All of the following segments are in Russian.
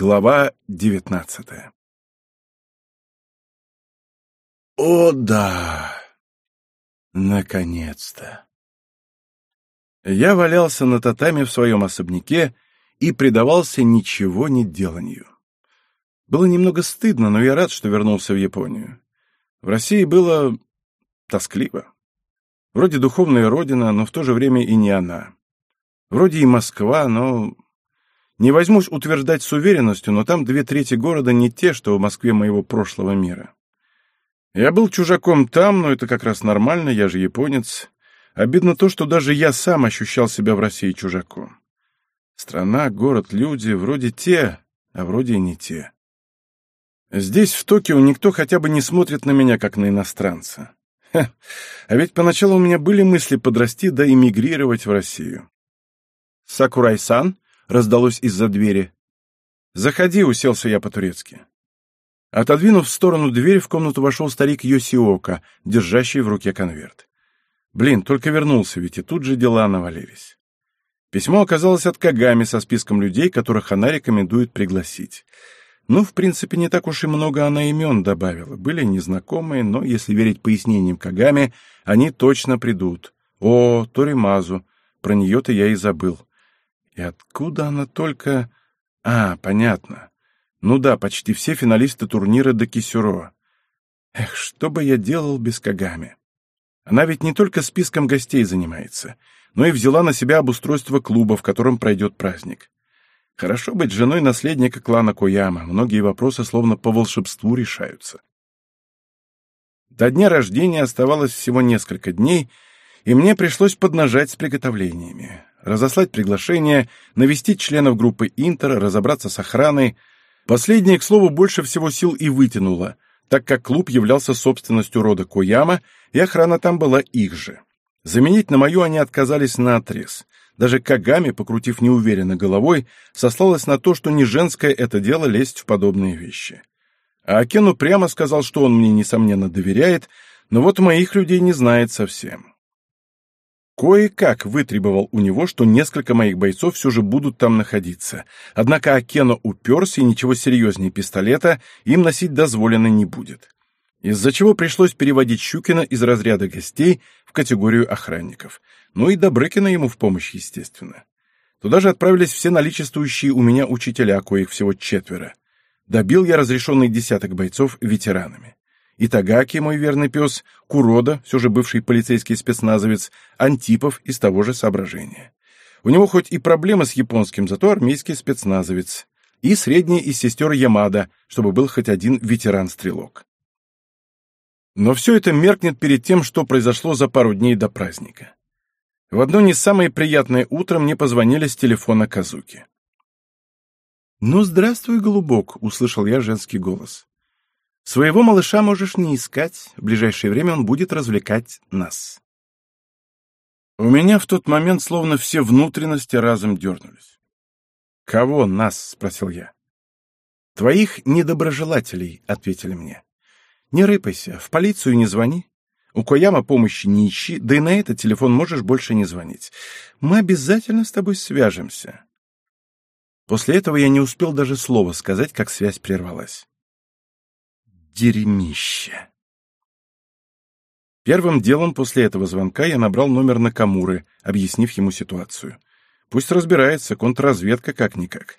Глава девятнадцатая О, да! Наконец-то! Я валялся на татаме в своем особняке и предавался ничего не деланию. Было немного стыдно, но я рад, что вернулся в Японию. В России было тоскливо. Вроде духовная родина, но в то же время и не она. Вроде и Москва, но... Не возьмусь утверждать с уверенностью, но там две трети города не те, что в Москве моего прошлого мира. Я был чужаком там, но это как раз нормально, я же японец. Обидно то, что даже я сам ощущал себя в России чужаком. Страна, город, люди вроде те, а вроде и не те. Здесь, в Токио, никто хотя бы не смотрит на меня, как на иностранца. Ха, а ведь поначалу у меня были мысли подрасти да эмигрировать в Россию. «Сакурай-сан?» — раздалось из-за двери. «Заходи», — уселся я по-турецки. Отодвинув в сторону дверь, в комнату вошел старик Йосиока, держащий в руке конверт. Блин, только вернулся, ведь и тут же дела навалились. Письмо оказалось от Кагами со списком людей, которых она рекомендует пригласить. Ну, в принципе, не так уж и много она имен добавила. Были незнакомые, но, если верить пояснениям Кагами, они точно придут. О, Торимазу. Про нее-то я и забыл. И откуда она только... А, понятно. Ну да, почти все финалисты турнира до Кисюро. Эх, что бы я делал без Кагами? Она ведь не только списком гостей занимается, но и взяла на себя обустройство клуба, в котором пройдет праздник. Хорошо быть женой наследника клана Кояма, многие вопросы словно по волшебству решаются. До дня рождения оставалось всего несколько дней, и мне пришлось поднажать с приготовлениями, разослать приглашение, навестить членов группы Интера, разобраться с охраной. Последнее, к слову, больше всего сил и вытянуло, так как клуб являлся собственностью рода Кояма, и охрана там была их же. Заменить на мою они отказались наотрез. Даже Кагами, покрутив неуверенно головой, сослалась на то, что не женское это дело лезть в подобные вещи. А Акену прямо сказал, что он мне, несомненно, доверяет, но вот моих людей не знает совсем. Кое-как вытребовал у него, что несколько моих бойцов все же будут там находиться. Однако Акено уперся, и ничего серьезнее пистолета им носить дозволено не будет из-за чего пришлось переводить Щукина из разряда гостей в категорию охранников. Ну и Добрыкина ему в помощь, естественно. Туда же отправились все наличествующие у меня учителя, коих всего четверо. Добил я разрешенный десяток бойцов ветеранами. Итагаки, мой верный пес, Курода, все же бывший полицейский спецназовец, Антипов из того же соображения. У него хоть и проблемы с японским, зато армейский спецназовец. И средний из сестер Ямада, чтобы был хоть один ветеран-стрелок. Но все это меркнет перед тем, что произошло за пару дней до праздника. В одно не самое приятное утро мне позвонили с телефона Казуки. «Ну, здравствуй, голубок», — услышал я женский голос. «Своего малыша можешь не искать, в ближайшее время он будет развлекать нас». У меня в тот момент словно все внутренности разом дернулись. «Кого нас?» — спросил я. «Твоих недоброжелателей», — ответили мне. Не рыпайся, в полицию не звони. У Кояма помощи не ищи, да и на этот телефон можешь больше не звонить. Мы обязательно с тобой свяжемся. После этого я не успел даже слова сказать, как связь прервалась. Дерьмище. Первым делом после этого звонка я набрал номер Накамуры, объяснив ему ситуацию. Пусть разбирается, контрразведка как-никак.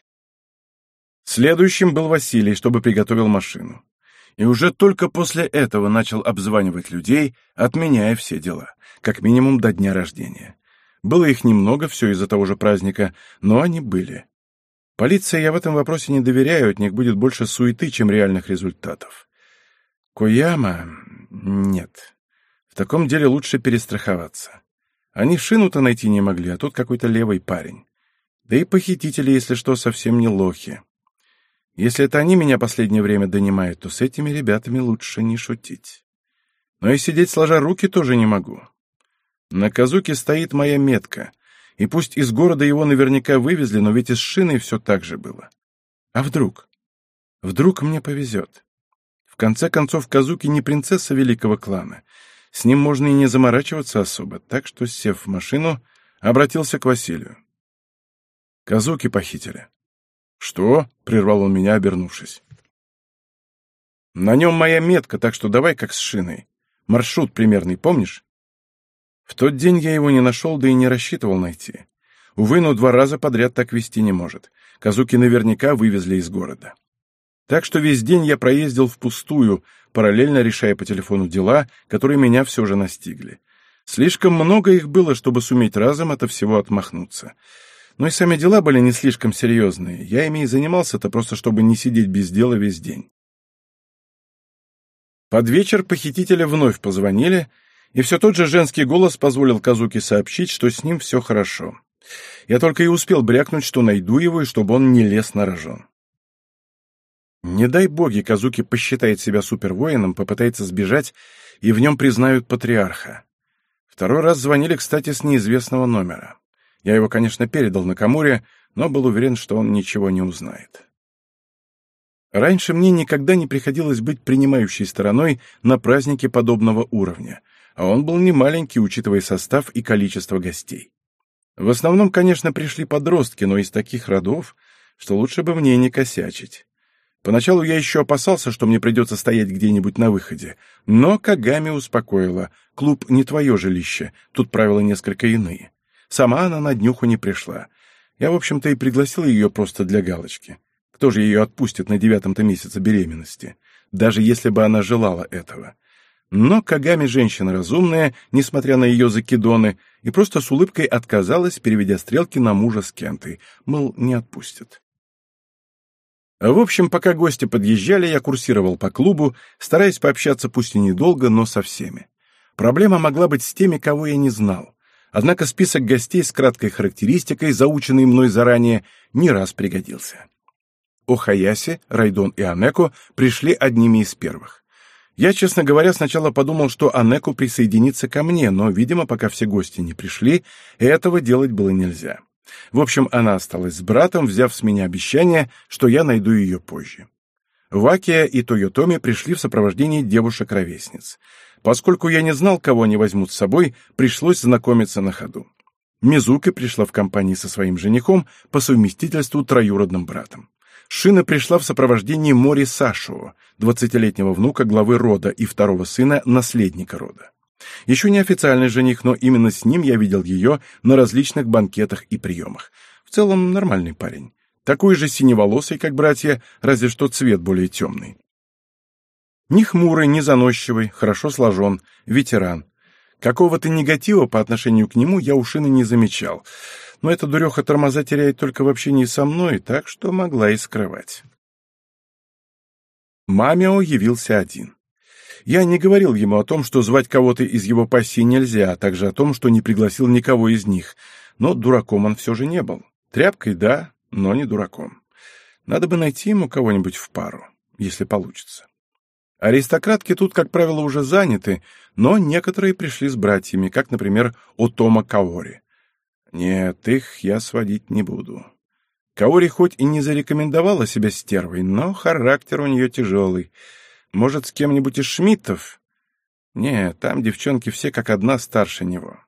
Следующим был Василий, чтобы приготовил машину и уже только после этого начал обзванивать людей, отменяя все дела, как минимум до дня рождения. Было их немного, все из-за того же праздника, но они были. Полиция я в этом вопросе не доверяю, от них будет больше суеты, чем реальных результатов. Кояма... нет. В таком деле лучше перестраховаться. Они шину-то найти не могли, а тут какой-то левый парень. Да и похитители, если что, совсем не лохи. Если это они меня последнее время донимают, то с этими ребятами лучше не шутить. Но и сидеть сложа руки тоже не могу. На Казуке стоит моя метка, и пусть из города его наверняка вывезли, но ведь и с шиной все так же было. А вдруг? Вдруг мне повезет? Конце концов, Казуки не принцесса великого клана. С ним можно и не заморачиваться особо, так что, сев в машину, обратился к Василию. Казуки похитили. «Что?» — прервал он меня, обернувшись. «На нем моя метка, так что давай как с шиной. Маршрут примерный, помнишь?» В тот день я его не нашел, да и не рассчитывал найти. Увы, но два раза подряд так вести не может. Казуки наверняка вывезли из города. Так что весь день я проездил впустую, параллельно решая по телефону дела, которые меня все же настигли. Слишком много их было, чтобы суметь разом от всего отмахнуться. Но и сами дела были не слишком серьезные. Я ими и занимался-то просто, чтобы не сидеть без дела весь день. Под вечер похитителя вновь позвонили, и все тот же женский голос позволил Казуке сообщить, что с ним все хорошо. Я только и успел брякнуть, что найду его, и чтобы он не лез на рожон. Не дай боги, Казуки посчитает себя супервоином, попытается сбежать, и в нем признают патриарха. Второй раз звонили, кстати, с неизвестного номера. Я его, конечно, передал на Камуре, но был уверен, что он ничего не узнает. Раньше мне никогда не приходилось быть принимающей стороной на празднике подобного уровня, а он был не маленький, учитывая состав и количество гостей. В основном, конечно, пришли подростки, но из таких родов, что лучше бы мне не косячить. Поначалу я еще опасался, что мне придется стоять где-нибудь на выходе, но Кагами успокоила. Клуб не твое жилище, тут правила несколько иные. Сама она на днюху не пришла. Я, в общем-то, и пригласил ее просто для галочки. Кто же ее отпустит на девятом-то месяце беременности? Даже если бы она желала этого. Но Кагами женщина разумная, несмотря на ее закидоны, и просто с улыбкой отказалась, переведя стрелки на мужа с Кентой, мол, не отпустит. В общем, пока гости подъезжали, я курсировал по клубу, стараясь пообщаться пусть и недолго, но со всеми. Проблема могла быть с теми, кого я не знал. Однако список гостей с краткой характеристикой, заученный мной заранее, не раз пригодился. Охаяси, Райдон и Анеко пришли одними из первых. Я, честно говоря, сначала подумал, что Анеку присоединится ко мне, но, видимо, пока все гости не пришли, этого делать было нельзя. В общем, она осталась с братом, взяв с меня обещание, что я найду ее позже. Вакия и Тойотоми пришли в сопровождении девушек-ровесниц. Поскольку я не знал, кого они возьмут с собой, пришлось знакомиться на ходу. Мизука пришла в компании со своим женихом по совместительству троюродным братом. Шина пришла в сопровождении Мори Сашуо, двадцатилетнего внука главы рода и второго сына наследника рода. Еще не официальный жених, но именно с ним я видел ее на различных банкетах и приемах. В целом нормальный парень. Такой же синеволосый, как братья, разве что цвет более темный. Ни хмурый, ни заносчивый, хорошо сложен, ветеран. Какого-то негатива по отношению к нему я у Шины не замечал — но эта дуреха тормоза теряет только в общении со мной, так что могла и скрывать. Мамио явился один. Я не говорил ему о том, что звать кого-то из его пассии нельзя, а также о том, что не пригласил никого из них, но дураком он все же не был. Тряпкой — да, но не дураком. Надо бы найти ему кого-нибудь в пару, если получится. Аристократки тут, как правило, уже заняты, но некоторые пришли с братьями, как, например, Отома Каори. Нет, их я сводить не буду. Каори хоть и не зарекомендовала себя стервой, но характер у нее тяжелый. Может, с кем-нибудь из Шмидтов? Нет, там девчонки все как одна старше него.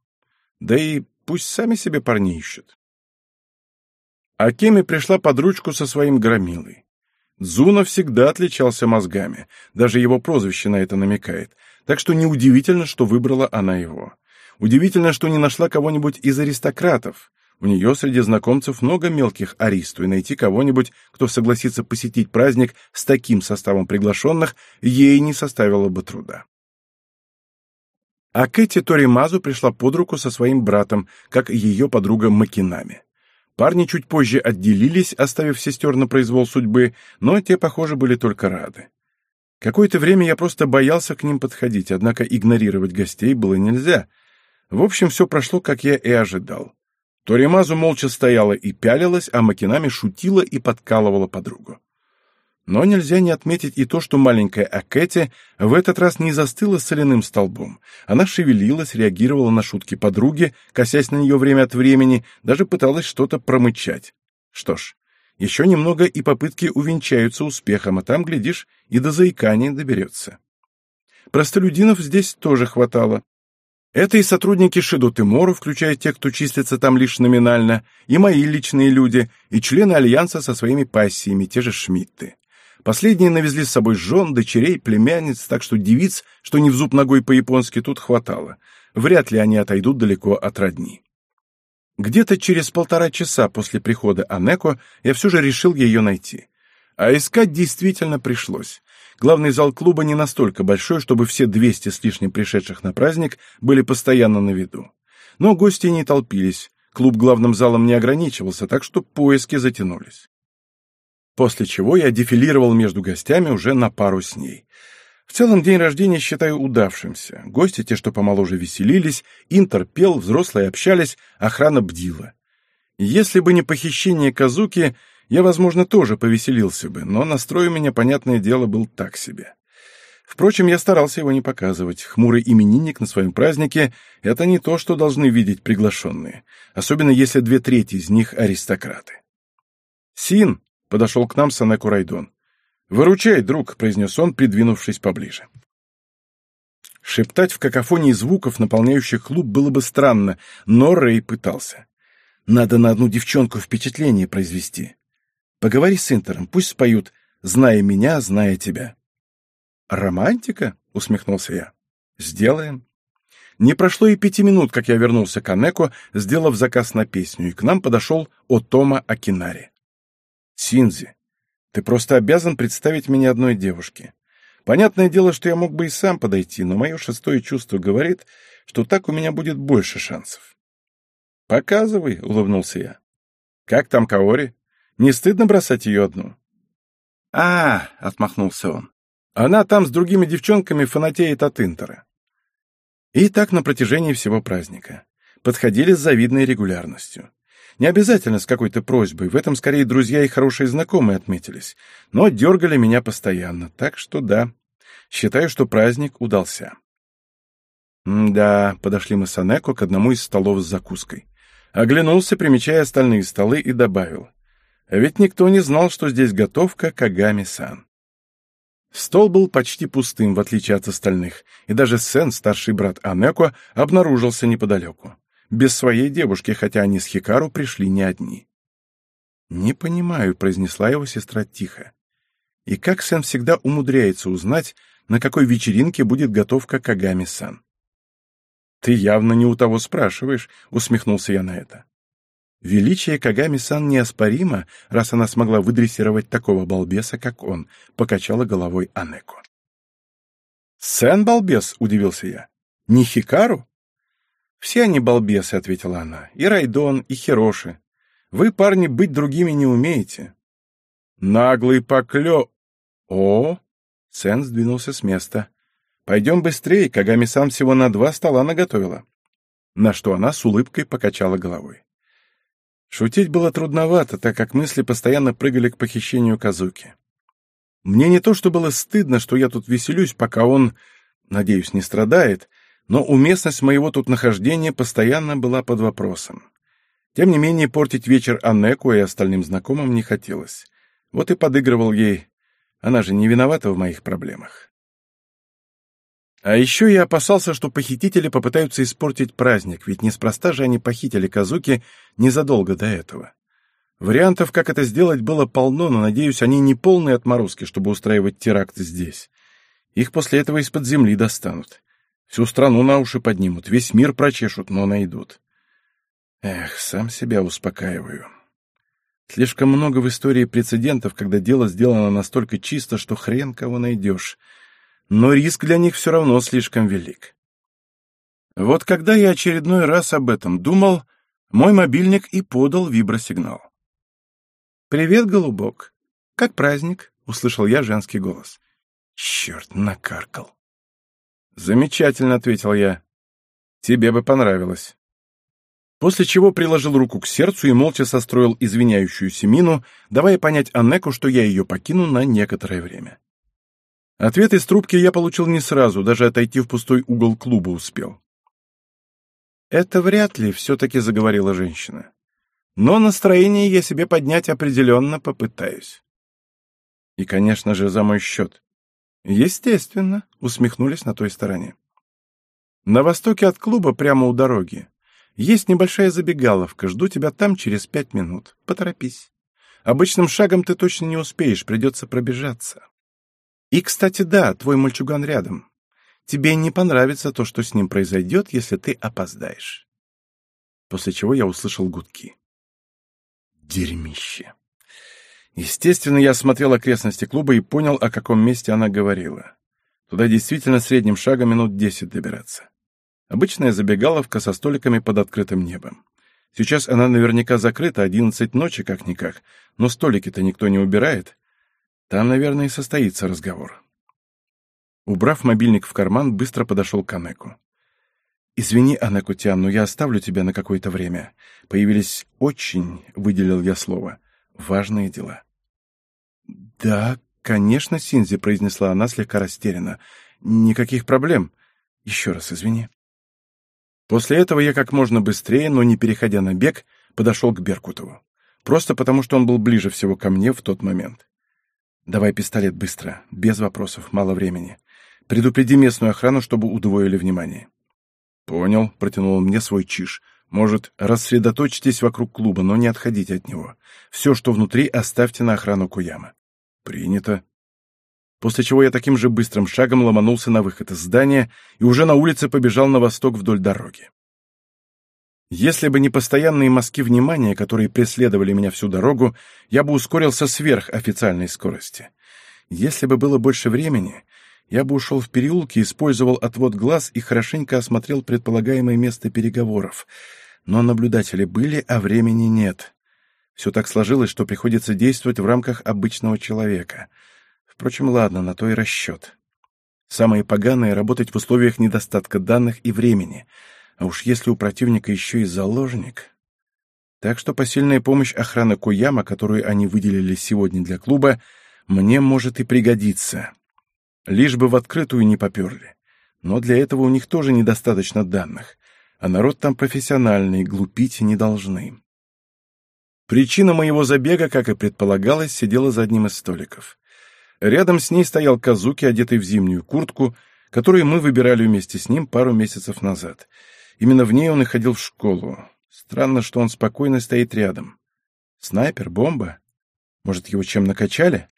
Да и пусть сами себе парни ищут. Акеми пришла под ручку со своим громилой. Зуна всегда отличался мозгами, даже его прозвище на это намекает, так что неудивительно, что выбрала она его. Удивительно, что не нашла кого-нибудь из аристократов. У нее среди знакомцев много мелких аристу, и найти кого-нибудь, кто согласится посетить праздник с таким составом приглашенных, ей не составило бы труда. А Кэти Торимазу пришла под руку со своим братом, как ее подруга Макинами. Парни чуть позже отделились, оставив сестер на произвол судьбы, но те, похоже, были только рады. Какое-то время я просто боялся к ним подходить, однако игнорировать гостей было нельзя — в общем, все прошло, как я и ожидал. Торимазу молча стояла и пялилась, а Макинами шутила и подкалывала подругу. Но нельзя не отметить и то, что маленькая Акэти в этот раз не застыла соляным столбом. Она шевелилась, реагировала на шутки подруги, косясь на нее время от времени, даже пыталась что-то промычать. Что ж, еще немного и попытки увенчаются успехом, а там, глядишь, и до заикания доберется. Простолюдинов здесь тоже хватало. Это и сотрудники Шидо Тимору, включая тех, кто числится там лишь номинально, и мои личные люди, и члены Альянса со своими пассиями, те же Шмидты. Последние навезли с собой жен, дочерей, племянниц, так что девиц, что не в зуб ногой по-японски, тут хватало. Вряд ли они отойдут далеко от родни. Где-то через полтора часа после прихода Анеко я все же решил ее найти. А искать действительно пришлось. Главный зал клуба не настолько большой, чтобы все 200 с лишним пришедших на праздник были постоянно на виду. Но гости не толпились, клуб главным залом не ограничивался, так что поиски затянулись. После чего я дефилировал между гостями уже на пару с ней. В целом день рождения считаю удавшимся. Гости, те, что помоложе, веселились, Интер пел, взрослые общались, охрана бдила. Если бы не похищение Казуки, я, возможно, тоже повеселился бы, но настрой у меня, понятное дело, был так себе. Впрочем, я старался его не показывать. Хмурый именинник на своем празднике — это не то, что должны видеть приглашенные, особенно если две трети из них — аристократы. «Син!» — подошел к нам Санеку Райдон. «Выручай, друг!» — произнес он, придвинувшись поближе. Шептать в какофонии звуков, наполняющих клуб, было бы странно, но Рэй пытался. «Надо на одну девчонку впечатление произвести. Поговори с Интером, пусть споют «Зная меня, зная тебя». «Романтика?» — усмехнулся я. «Сделаем». Не прошло и пяти минут, как я вернулся к Анеко, сделав заказ на песню, и к нам подошел Отома Акинари. «Синзи, ты просто обязан представить меня одной девушке. Понятное дело, что я мог бы и сам подойти, но мое шестое чувство говорит, что так у меня будет больше шансов». «Показывай», — улыбнулся я. «Как там Каори?» Не стыдно бросать ее одну?» «А, — отмахнулся он, — она там с другими девчонками фанатеет от Интера». И так на протяжении всего праздника. Подходили с завидной регулярностью. Не обязательно с какой-то просьбой, в этом скорее друзья и хорошие знакомые отметились, но дергали меня постоянно, так что да, считаю, что праздник удался. «Да», — подошли мы с Анеко к одному из столов с закуской. Оглянулся, примечая остальные столы, и добавил. А ведь никто не знал, что здесь готовка Кагами-сан. Стол был почти пустым, в отличие от остальных, и даже Сен, старший брат Анеко, обнаружился неподалеку. Без своей девушки, хотя они с Хикару пришли не одни. «Не понимаю», — произнесла его сестра тихо. «И как Сен всегда умудряется узнать, на какой вечеринке будет готовка Кагами-сан?» «Ты явно не у того спрашиваешь», — усмехнулся я на это. Величие Кагами-сан неоспоримо, раз она смогла выдрессировать такого балбеса, как он, — покачала головой Анеко. «Сен балбес?» — удивился я. «Не Хикару?» «Все они балбесы», — ответила она. «И Райдон, и Хироши. Вы, парни, быть другими не умеете». «Наглый поклё...» «О!» — Сен сдвинулся с места. «Пойдем быстрее, Кагами-сан всего на два стола наготовила». На что она с улыбкой покачала головой. Шутить было трудновато, так как мысли постоянно прыгали к похищению Казуки. Мне не то что было стыдно, что я тут веселюсь, пока он, надеюсь, не страдает, но уместность моего тут нахождения постоянно была под вопросом. Тем не менее, портить вечер Аннеку и остальным знакомым не хотелось. Вот и подыгрывал ей. Она же не виновата в моих проблемах. А еще я опасался, что похитители попытаются испортить праздник, ведь неспроста же они похитили Казуки незадолго до этого. Вариантов, как это сделать, было полно, но, надеюсь, они не полные отморозки, чтобы устраивать теракты здесь. Их после этого из-под земли достанут. Всю страну на уши поднимут, весь мир прочешут, но найдут. Эх, сам себя успокаиваю. Слишком много в истории прецедентов, когда дело сделано настолько чисто, что хрен кого найдешь — но риск для них все равно слишком велик. Вот когда я очередной раз об этом думал, мой мобильник и подал вибросигнал. «Привет, голубок. Как праздник?» — услышал я женский голос. Черт, накаркал. «Замечательно», — ответил я. «Тебе бы понравилось». После чего приложил руку к сердцу и молча состроил извиняющуюся мину, давая понять Аннеку, что я ее покину на некоторое время. Ответ из трубки я получил не сразу, даже отойти в пустой угол клуба успел. «Это вряд ли», — все-таки заговорила женщина. «Но настроение я себе поднять определенно попытаюсь». И, конечно же, за мой счет. «Естественно», — усмехнулись на той стороне. На востоке от клуба, прямо у дороги. Есть небольшая забегаловка, жду тебя там через пять минут. Поторопись. Обычным шагом ты точно не успеешь, придется пробежаться. И, кстати, да, твой мальчуган рядом. Тебе не понравится то, что с ним произойдет, если ты опоздаешь. После чего я услышал гудки. Дерьмище. Естественно, я осмотрел окрестности клуба и понял, о каком месте она говорила. Туда действительно средним шагом минут десять добираться. Обычная забегаловка со столиками под открытым небом. Сейчас она наверняка закрыта, одиннадцать ночи как-никак, но столики-то никто не убирает. Там, наверное, и состоится разговор. Убрав мобильник в карман, быстро подошел к Анеку. «Извини, Анекутян, но я оставлю тебя на какое-то время. Появились очень, — выделил я слово, — важные дела». «Да, конечно, Синзи», — произнесла она слегка растерянно. «Никаких проблем. Еще раз извини». После этого я как можно быстрее, но не переходя на бег, подошел к Беркутову. Просто потому, что он был ближе всего ко мне в тот момент. «Давай пистолет быстро, без вопросов, мало времени. Предупреди местную охрану, чтобы удвоили внимание». «Понял», — протянул мне свой чиш. «Может, рассредоточьтесь вокруг клуба, но не отходите от него. Все, что внутри, оставьте на охрану Куяма». «Принято». После чего я таким же быстрым шагом ломанулся на выход из здания и уже на улице побежал на восток вдоль дороги. Если бы не постоянные мазки внимания, которые преследовали меня всю дорогу, я бы ускорился сверх официальной скорости. Если бы было больше времени, я бы ушел в переулки, использовал отвод глаз и хорошенько осмотрел предполагаемое место переговоров. Но наблюдатели были, а времени нет. Все так сложилось, что приходится действовать в рамках обычного человека. Впрочем, ладно, на то и расчет. Самое поганое — работать в условиях недостатка данных и времени. А уж если у противника еще и заложник... Так что посильная помощь охраны Куяма, которую они выделили сегодня для клуба, мне может и пригодиться. Лишь бы в открытую не поперли. Но для этого у них тоже недостаточно данных, а народ там профессиональный, глупить не должны. Причина моего забега, как и предполагалось, сидела за одним из столиков. Рядом с ней стоял Казуки, одетый в зимнюю куртку, которую мы выбирали вместе с ним пару месяцев назад. Именно в ней он и ходил в школу. Странно, что он спокойно стоит рядом. Снайпер, бомба? Может, его чем накачали?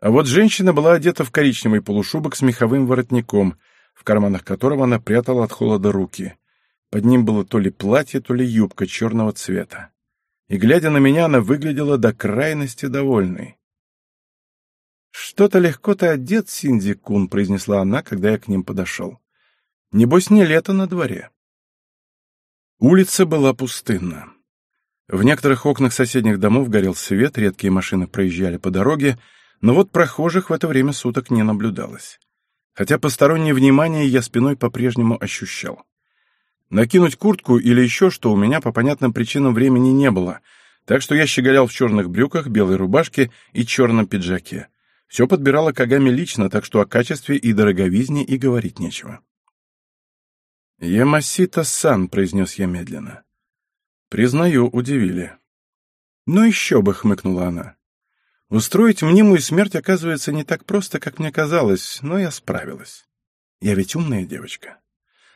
А вот женщина была одета в коричневый полушубок с меховым воротником, в карманах которого она прятала от холода руки. Под ним было то ли платье, то ли юбка черного цвета. И, глядя на меня, она выглядела до крайности довольной. «Что-то легко ты одет, Синди-кун», — произнесла она, когда я к ним подошел. «Небось, не лето на дворе». Улица была пустынна. В некоторых окнах соседних домов горел свет, редкие машины проезжали по дороге, но вот прохожих в это время суток не наблюдалось. Хотя постороннее внимание я спиной по-прежнему ощущал. Накинуть куртку или еще что у меня по понятным причинам времени не было, так что я щеголял в черных брюках, белой рубашке и черном пиджаке. Все подбирала Кагами лично, так что о качестве и дороговизне и говорить нечего. «Ямасита-сан», — произнес я медленно. «Признаю, удивили». «Ну еще бы», — хмыкнула она. Устроить мнимую смерть оказывается не так просто, как мне казалось, но я справилась. Я ведь умная девочка.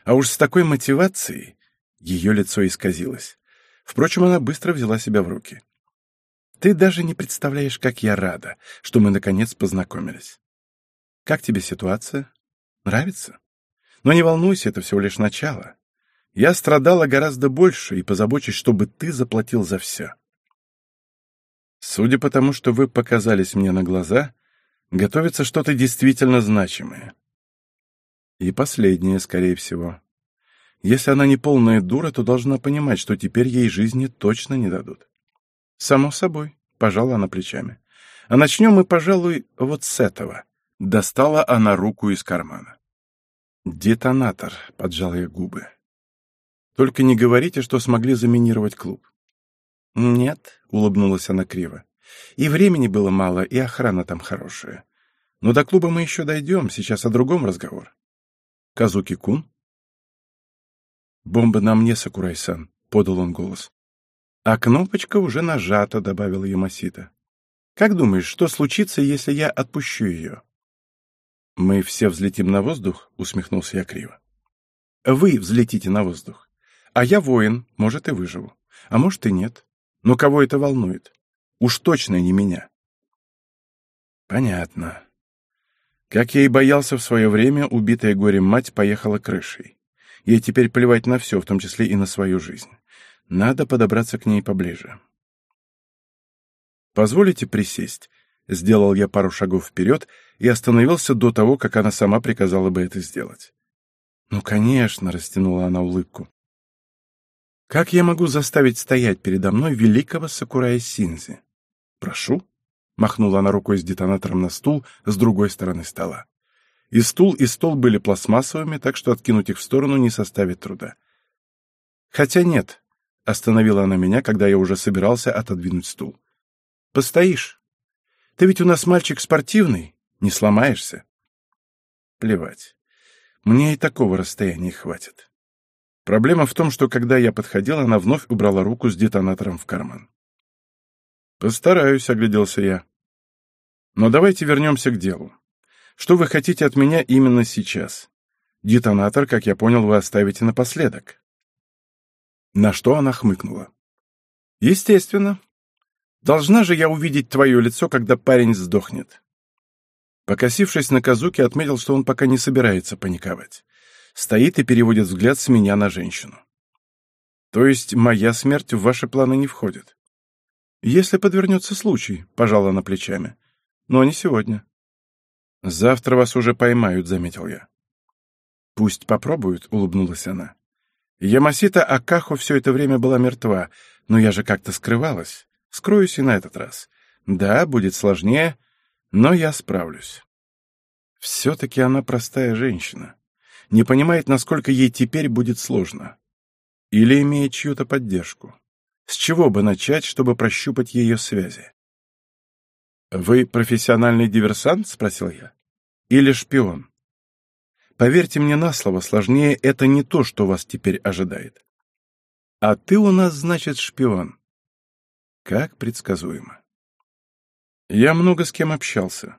А уж с такой мотивацией ее лицо исказилось. Впрочем, она быстро взяла себя в руки. Ты даже не представляешь, как я рада, что мы наконец познакомились. Как тебе ситуация? Нравится? Но не волнуйся, это всего лишь начало. Я страдала гораздо больше и позабочусь, чтобы ты заплатил за все. Судя по тому, что вы показались мне на глаза, готовится что-то действительно значимое. И последнее, скорее всего. Если она не полная дура, то должна понимать, что теперь ей жизни точно не дадут. Само собой, пожала она плечами. А начнем мы, пожалуй, вот с этого. Достала она руку из кармана. «Детонатор», — поджал я губы. «Только не говорите, что смогли заминировать клуб. «Нет», — улыбнулась она криво. «И времени было мало, и охрана там хорошая. Но до клуба мы еще дойдем, сейчас о другом разговор». «Казуки-кун?» «Бомба на мне, Сакурай-сан», — подал он голос. «А кнопочка уже нажата», — добавила Ямасита. «Как думаешь, что случится, если я отпущу ее?» «Мы все взлетим на воздух?» — усмехнулся я криво. Вы взлетите на воздух. А я воин, может, и выживу. А может, и нет. Но кого это волнует? Уж точно не меня. Понятно. Как я и боялся в свое время, убитая горем мать поехала крышей. Ей теперь плевать на все, в том числе и на свою жизнь. Надо подобраться к ней поближе. «Позволите присесть?» Сделал я пару шагов вперед и остановился до того, как она сама приказала бы это сделать. «Ну, конечно», — растянула она улыбку. «Как я могу заставить стоять передо мной великого Сакурая Синзи?» «Прошу», — махнула она рукой с детонатором на стул с другой стороны стола. И стул, и стол были пластмассовыми, так что откинуть их в сторону не составит труда. «Хотя нет», — остановила она меня, когда я уже собирался отодвинуть стул. «Постоишь. Ты ведь у нас мальчик спортивный, не сломаешься». Плевать. Мне и такого расстояния хватит. Проблема в том, что когда я подходил, она вновь убрала руку с детонатором в карман. «Постараюсь», — огляделся я. «Но давайте вернемся к делу. Что вы хотите от меня именно сейчас? Детонатор, как я понял, вы оставите напоследок». На что она хмыкнула. «Естественно. Должна же я увидеть твое лицо, когда парень сдохнет. Покосившись на Казуки, отметил, что он пока не собирается паниковать. Стоит и переводит взгляд с меня на женщину. То есть моя смерть в ваши планы не входит? Если подвернется случай, пожала на плечами. Но не сегодня. Завтра вас уже поймают, заметил я. Пусть попробуют, улыбнулась она. Ямасита Акахо все это время была мертва, но я же как-то скрывалась. Скроюсь и на этот раз. Да, будет сложнее, но я справлюсь. Все-таки она простая женщина. Не понимает, насколько ей теперь будет сложно. Или имеет чью-то поддержку. С чего бы начать, чтобы прощупать ее связи? «Вы профессиональный диверсант?» — спросил я. «Или шпион?» Поверьте мне на слово, сложнее это не то, что вас теперь ожидает. А ты у нас, значит, шпион. Как предсказуемо. Я много с кем общался.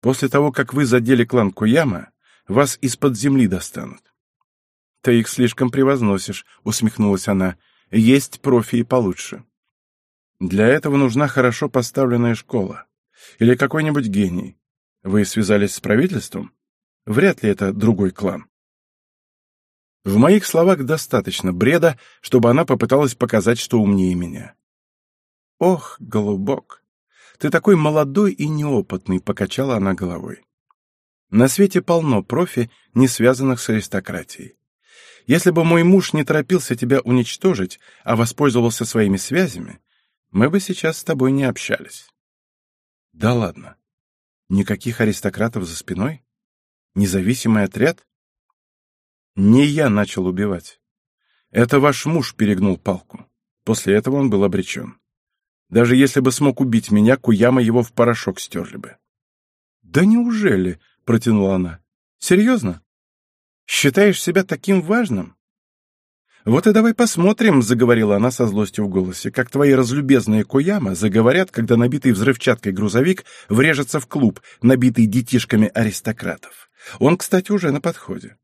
После того, как вы задели клан Куяма, вас из-под земли достанут. Ты их слишком превозносишь, усмехнулась она. Есть профи и получше. Для этого нужна хорошо поставленная школа. Или какой-нибудь гений. Вы связались с правительством? Вряд ли это другой клан. В моих словах достаточно бреда, чтобы она попыталась показать, что умнее меня. Ох, голубок, ты такой молодой и неопытный, покачала она головой. На свете полно профи, не связанных с аристократией. Если бы мой муж не торопился тебя уничтожить, а воспользовался своими связями, мы бы сейчас с тобой не общались. Да ладно. Никаких аристократов за спиной? Независимый отряд? Не я начал убивать. Это ваш муж перегнул палку. После этого он был обречен. Даже если бы смог убить меня, Куяма его в порошок стерли бы. «Да неужели?» — протянула она. «Серьезно? Считаешь себя таким важным?» «Вот и давай посмотрим», — заговорила она со злостью в голосе, «как твои разлюбезные Куяма заговорят, когда набитый взрывчаткой грузовик врежется в клуб, набитый детишками аристократов. Он, кстати, уже на подходе.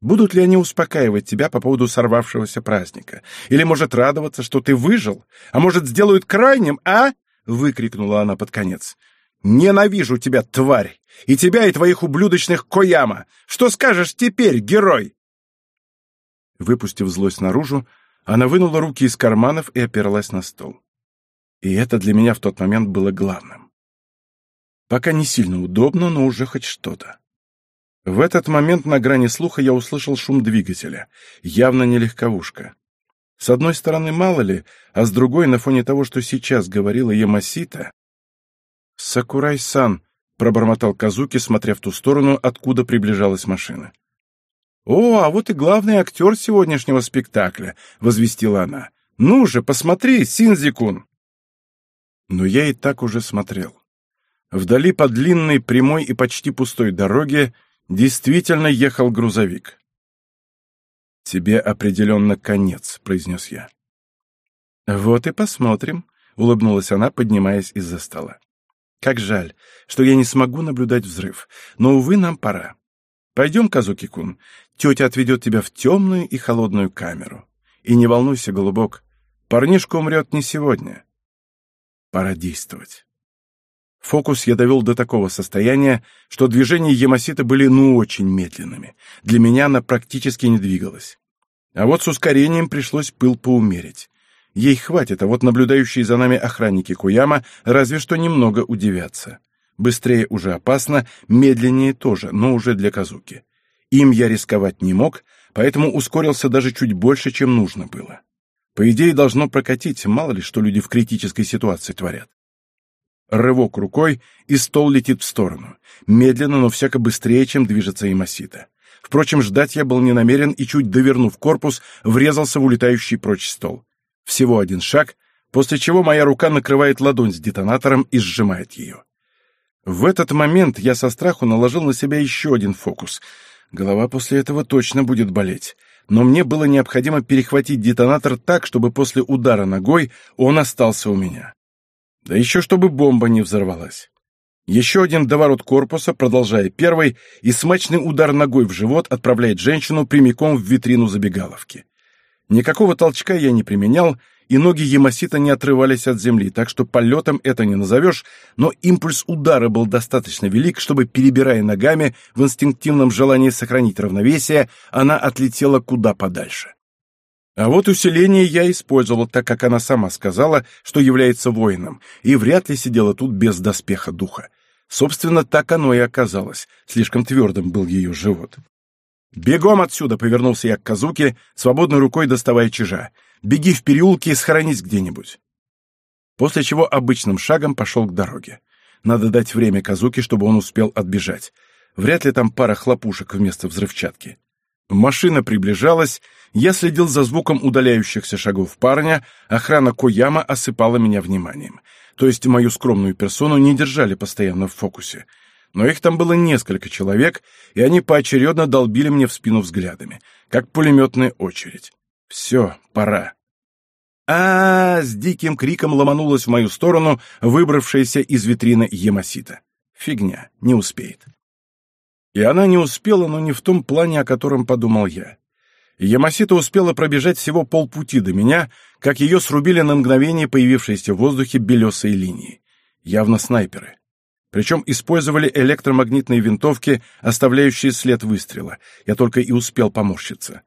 Будут ли они успокаивать тебя по поводу сорвавшегося праздника? Или, может, радоваться, что ты выжил? А может, сделают крайним, а?» — выкрикнула она под конец. «Ненавижу тебя, тварь! И тебя, и твоих ублюдочных Кояма! Что скажешь теперь, герой?» Выпустив злость наружу, она вынула руки из карманов и оперлась на стол. И это для меня в тот момент было главным. Пока не сильно удобно, но уже хоть что-то. В этот момент на грани слуха я услышал шум двигателя. Явно не легковушка. С одной стороны, мало ли, а с другой, на фоне того, что сейчас говорила Ямасита... «Сакурай-сан», — пробормотал Казуки, смотря в ту сторону, откуда приближалась машина. «О, а вот и главный актер сегодняшнего спектакля», — возвестила она. «Ну же, посмотри, Синзикун!» Но я и так уже смотрел. Вдали по длинной, прямой и почти пустой дороге Действительно ехал грузовик. «Тебе определенно конец», — произнес я. «Вот и посмотрим», — улыбнулась она, поднимаясь из-за стола. «Как жаль, что я не смогу наблюдать взрыв, но, увы, нам пора. Пойдем, Казуки-кун, тетя отведет тебя в темную и холодную камеру. И не волнуйся, голубок, парнишка умрет не сегодня. Пора действовать. Фокус я довел до такого состояния, что движения Ямасита были ну очень медленными. Для меня она практически не двигалась. А вот с ускорением пришлось пыл поумерить. Ей хватит, а вот наблюдающие за нами охранники Куяма разве что немного удивятся. Быстрее уже опасно, медленнее тоже, но уже для Казуки. Им я рисковать не мог, поэтому ускорился даже чуть больше, чем нужно было. По идее, должно прокатить, мало ли, что люди в критической ситуации творят. Рывок рукой, и стол летит в сторону. Медленно, но всяко быстрее, чем движется Имасита. Впрочем, ждать я был не намерен и, чуть довернув корпус, врезался в улетающий прочь стол. Всего один шаг, после чего моя рука накрывает ладонь с детонатором и сжимает ее. В этот момент я со страху наложил на себя еще один фокус. Голова после этого точно будет болеть. Но мне было необходимо перехватить детонатор так, чтобы после удара ногой он остался у меня. Да еще чтобы бомба не взорвалась. Еще один доворот корпуса, продолжая первый, и смачный удар ногой в живот отправляет женщину прямиком в витрину забегаловки. Никакого толчка я не применял, и ноги Ямасита не отрывались от земли, так что полетом это не назовешь, но импульс удара был достаточно велик, чтобы, перебирая ногами в инстинктивном желании сохранить равновесие, она отлетела куда подальше. А вот усиление я использовал, так как она сама сказала, что является воином, и вряд ли сидела тут без доспеха духа. Собственно, так оно и оказалось. Слишком твердым был ее живот. «Бегом отсюда!» — повернулся я к Казуке, свободной рукой доставая чижа. «Беги в переулке и схоронись где-нибудь!» После чего обычным шагом пошел к дороге. Надо дать время Казуке, чтобы он успел отбежать. Вряд ли там пара хлопушек вместо взрывчатки. Машина приближалась, я следил за звуком удаляющихся шагов парня, охрана Кояма осыпала меня вниманием. То есть мою скромную персону не держали постоянно в фокусе. Но их там было несколько человек, и они поочередно долбили мне в спину взглядами, как пулеметная очередь. Все, пора. а, с диким криком ломанулась в мою сторону выбравшаяся из витрины Ямасита. Фигня, не успеет. И она не успела, но не в том плане, о котором подумал я. Ямасита успела пробежать всего полпути до меня, как ее срубили на мгновение появившиеся в воздухе белесые линии. Явно снайперы. Причем использовали электромагнитные винтовки, оставляющие след выстрела. Я только и успел поморщиться.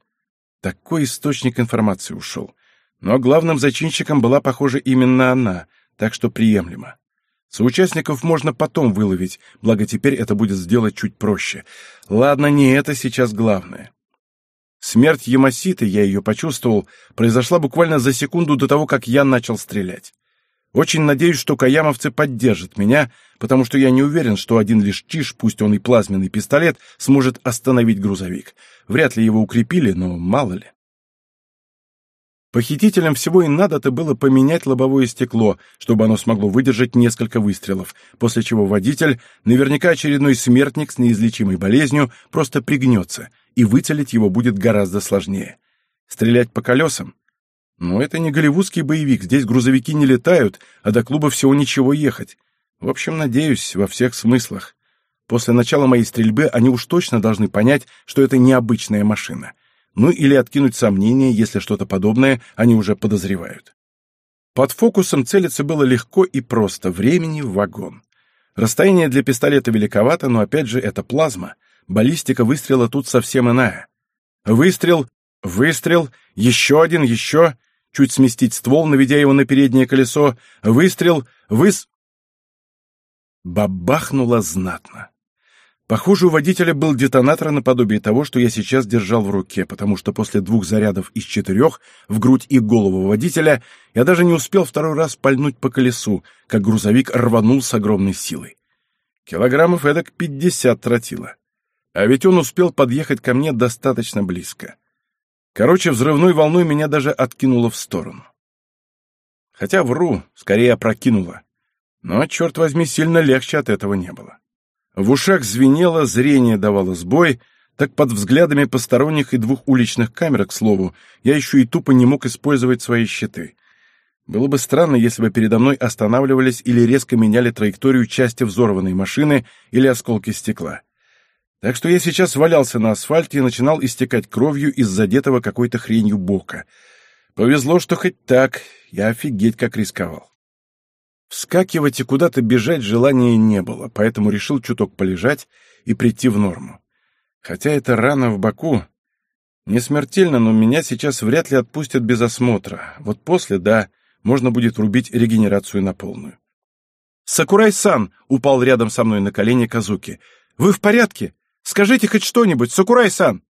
Такой источник информации ушел. Но главным зачинщиком была, похоже, именно она, так что приемлемо. Соучастников можно потом выловить, благо теперь это будет сделать чуть проще. Ладно, не это сейчас главное. Смерть Ямаситы, я ее почувствовал, произошла буквально за секунду до того, как я начал стрелять. Очень надеюсь, что каямовцы поддержат меня, потому что я не уверен, что один лишь чиш, пусть он и плазменный пистолет, сможет остановить грузовик. Вряд ли его укрепили, но мало ли. Похитителям всего и надо-то было поменять лобовое стекло, чтобы оно смогло выдержать несколько выстрелов, после чего водитель, наверняка очередной смертник с неизлечимой болезнью, просто пригнется, и выцелить его будет гораздо сложнее. Стрелять по колесам? Ну, это не голливудский боевик, здесь грузовики не летают, а до клуба всего ничего ехать. В общем, надеюсь, во всех смыслах. После начала моей стрельбы они уж точно должны понять, что это необычная машина ну или откинуть сомнения, если что-то подобное они уже подозревают. Под фокусом целиться было легко и просто, времени в вагон. Расстояние для пистолета великовато, но опять же это плазма. Баллистика выстрела тут совсем иная. Выстрел, выстрел, еще один, еще. Чуть сместить ствол, наведя его на переднее колесо. Выстрел, выс... Бабахнуло знатно. Похоже, у водителя был детонатор наподобие того, что я сейчас держал в руке, потому что после двух зарядов из четырех в грудь и голову водителя я даже не успел второй раз пальнуть по колесу, как грузовик рванул с огромной силой. Килограммов эдак пятьдесят тротило. А ведь он успел подъехать ко мне достаточно близко. Короче, взрывной волной меня даже откинуло в сторону. Хотя вру, скорее опрокинуло. Но, черт возьми, сильно легче от этого не было. В ушах звенело, зрение давало сбой, так под взглядами посторонних и двух уличных камер, к слову, я еще и тупо не мог использовать свои щиты. Было бы странно, если бы передо мной останавливались или резко меняли траекторию части взорванной машины или осколки стекла. Так что я сейчас валялся на асфальте и начинал истекать кровью из задетого какой-то хренью бока. Повезло, что хоть так, я офигеть как рисковал. Вскакивать и куда-то бежать желания не было, поэтому решил чуток полежать и прийти в норму. Хотя это рана в боку. Не смертельно, но меня сейчас вряд ли отпустят без осмотра. Вот после, да, можно будет врубить регенерацию на полную. «Сакурай-сан!» — упал рядом со мной на колени Казуки. «Вы в порядке? Скажите хоть что-нибудь, Сакурай-сан!»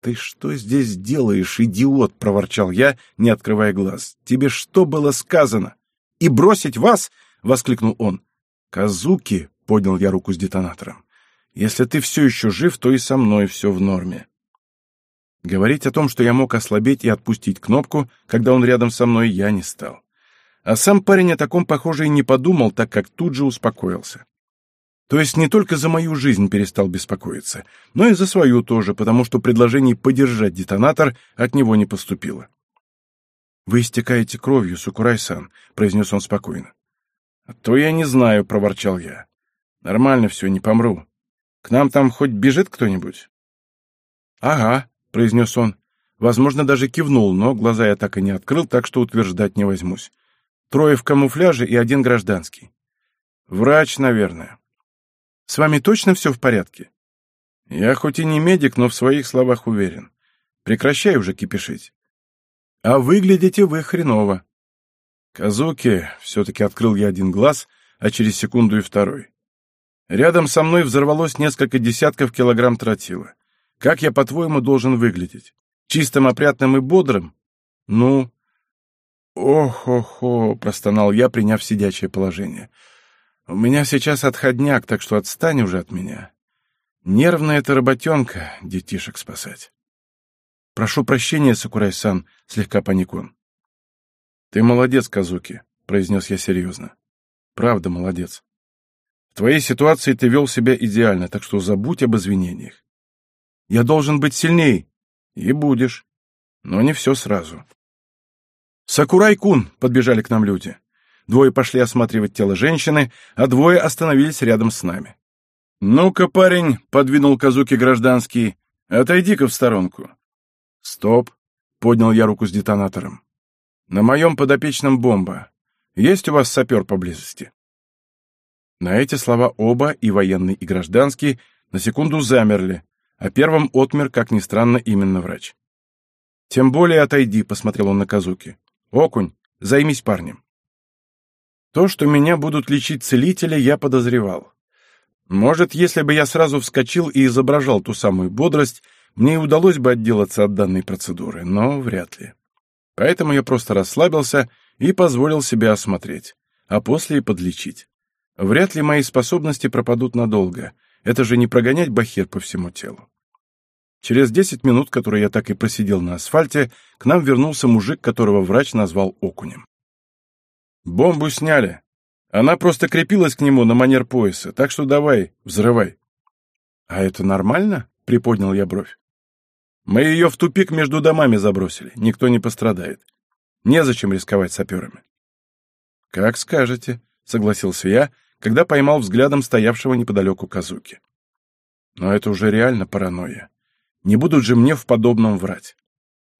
«Ты что здесь делаешь, идиот?» — проворчал я, не открывая глаз. «Тебе что было сказано?» И бросить вас!» — воскликнул он. «Казуки!» — поднял я руку с детонатором. «Если ты все еще жив, то и со мной все в норме». Говорить о том, что я мог ослабеть и отпустить кнопку, когда он рядом со мной, я не стал. А сам парень о таком, похоже, и не подумал, так как тут же успокоился. То есть не только за мою жизнь перестал беспокоиться, но и за свою тоже, потому что предложение подержать детонатор от него не поступило. «Вы истекаете кровью, Сукурай-сан», — произнес он спокойно. «А то я не знаю», — проворчал я. «Нормально все, не помру. К нам там хоть бежит кто-нибудь?» «Ага», — произнес он. Возможно, даже кивнул, но глаза я так и не открыл, так что утверждать не возьмусь. Трое в камуфляже и один гражданский. Врач, наверное. С вами точно все в порядке? Я хоть и не медик, но в своих словах уверен. Прекращай уже кипишить. А выглядите вы хреново. Казуки все-таки открыл я один глаз, а через секунду и второй. Рядом со мной взорвалось несколько десятков килограмм тротила. Как я, по-твоему, должен выглядеть? Чистым, опрятным и бодрым? Ну... «Ох-охо!» — простонал я, приняв сидячее положение. «У меня сейчас отходняк, так что отстань уже от меня. Нервная эта работенка — детишек спасать». «Прошу прощения, Сакурай-сан», — слегка паник он. «Ты молодец, Казуки», — произнес я серьезно. «Правда молодец. В твоей ситуации ты вел себя идеально, так что забудь об извинениях. Я должен быть сильней. И будешь. Но не все сразу». «Сакурай-кун!» — подбежали к нам люди. Двое пошли осматривать тело женщины, а двое остановились рядом с нами. «Ну-ка, парень», — подвинул Казуки гражданский, — «отойди-ка в сторонку. «Стоп!» — поднял я руку с детонатором. «На моем подопечном бомба. Есть у вас сапер поблизости?» На эти слова оба, и военный, и гражданский, на секунду замерли, а первым отмер, как ни странно, именно врач. «Тем более отойди», — посмотрел он на Казуки. «Окунь, займись парнем». То, что меня будут лечить целители, я подозревал. Может, если бы я сразу вскочил и изображал ту самую бодрость, мне и удалось бы отделаться от данной процедуры, но вряд ли. Поэтому я просто расслабился и позволил себя осмотреть, а после и подлечить. Вряд ли мои способности пропадут надолго. Это же не прогонять бахир по всему телу. Через десять минут, которые я так и просидел на асфальте, к нам вернулся мужик, которого врач назвал окунем. «Бомбу сняли. Она просто крепилась к нему на манер пояса, так что давай, взрывай». «А это нормально?» — приподнял я бровь. Мы ее в тупик между домами забросили, никто не пострадает. Незачем рисковать саперами. «Как скажете», — согласился я, когда поймал взглядом стоявшего неподалеку Казуки. Но это уже реально паранойя. Не будут же мне в подобном врать.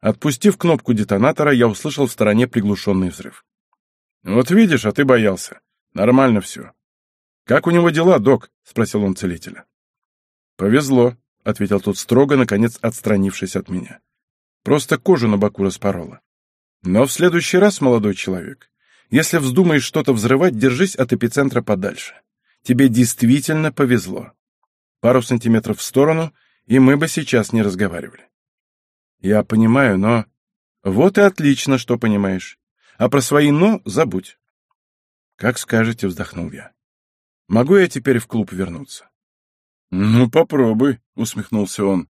Отпустив кнопку детонатора, я услышал в стороне приглушенный взрыв. «Вот видишь, а ты боялся. Нормально все». «Как у него дела, док?» — спросил он целителя. «Повезло», — ответил тот строго, наконец отстранившись от меня. «Просто кожу на боку распорола. Но в следующий раз, молодой человек, если вздумаешь что-то взрывать, держись от эпицентра подальше. Тебе действительно повезло. Пару сантиметров в сторону, и мы бы сейчас не разговаривали». «Я понимаю, но...» «Вот и отлично, что понимаешь. А про свои «но» забудь». «Как скажете», — вздохнул я. «Могу я теперь в клуб вернуться?» «Ну, попробуй», — усмехнулся он.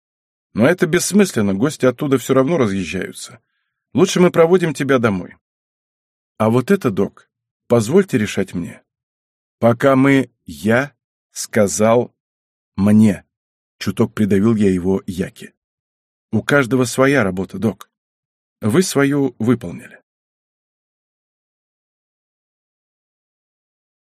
«Но это бессмысленно, гости оттуда все равно разъезжаются. Лучше мы проводим тебя домой». «А вот это, док, позвольте решать мне. Пока мы... Я сказал мне». Чуток придавил я его яки. «У каждого своя работа, док. Вы свою выполнили.